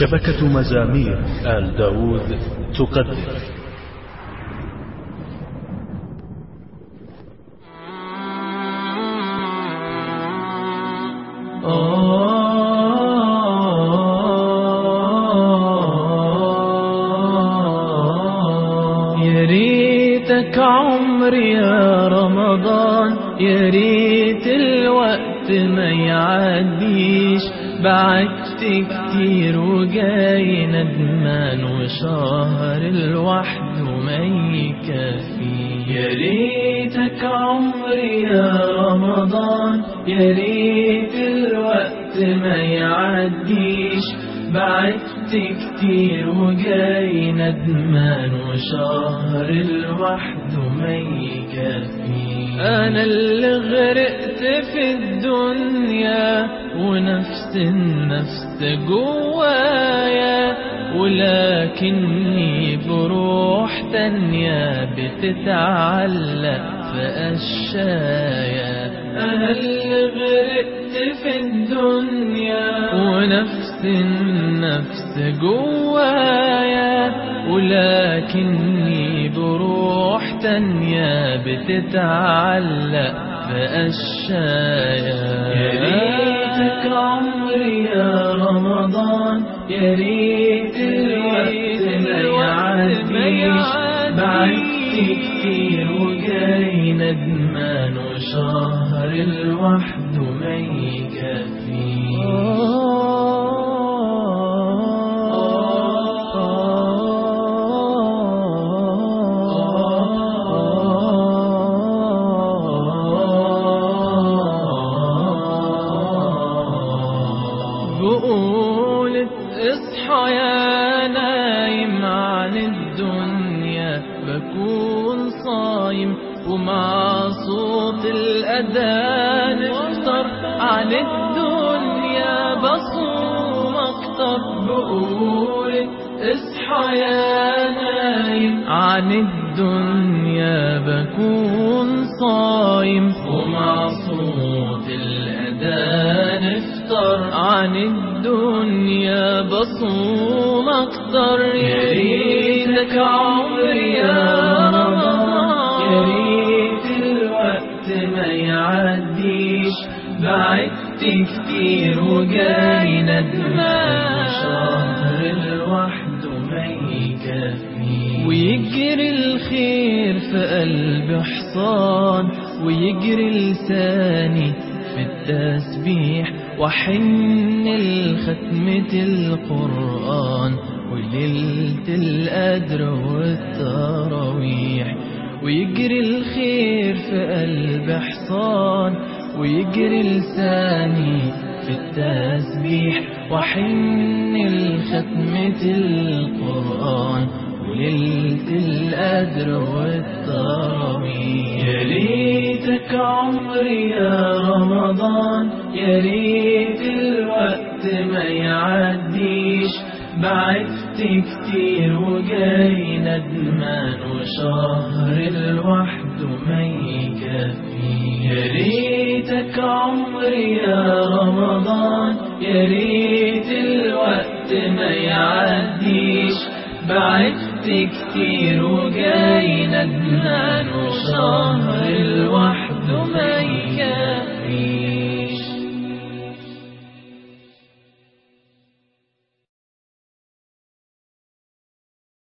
شبكة مزامير. آل داود تقدم. آه، يا ريتك عمري يا رمضان يا ريت الوقت ما يعديش. بعدت كتير وجاي ندمان وشهر الوحد وما يكفي يا ريتك عمري يا رمضان يا ريت الوقت ما يعديش. بعدت كتير وجاي ندمان وشهر الوحد وما يكفي أنا اللي غرقت في الدنيا ونفس النفس جوايا ولكني بروح تانية بتتعلق في أشايا أنا اللي غرقت في الدنيا ونفس النفس جوايا ولكني بروح تنيا تانية بتتعلق بأشياء. يا ريتك عمري يا رمضان يا ريت الوقت ما يعديش. بعدت كتير وجاي ندمان وشهر الوحد ما يكفيش. عن الدنيا بكون صايم ومع صوت الأذان افطر عن الدنيا بصوم افطر بقول اصحى يا نايم عن الدنيا بكون صايم ومع صوت الأذان افطر عن الدنيا بصوم مطر يريدك عمري يا رمضان يريد الوقت ما يعديش بعدت كتير وجاي ندمان شهر الوحد ما يكفيش ويجري الخير في قلبي حصان ويجري لساني في التسبيح وحن الختمة القرآن وليلة القدر والتراويح ويجري الخير في قلب حصان ويجري لساني في التسبيح وحن الختمة القرآن وليلة القدر والتراويح لك عمري يا رمضان يا ريت الوقت ما يعديش. بعدت كتير وجاي ندمان وشهر الوحد ما يكفي. يا ريتك عمري يا رمضان يا ريت الوقت ما يعديش. بعدت كتير وجاي ندمان وشهر الوحد تمہیں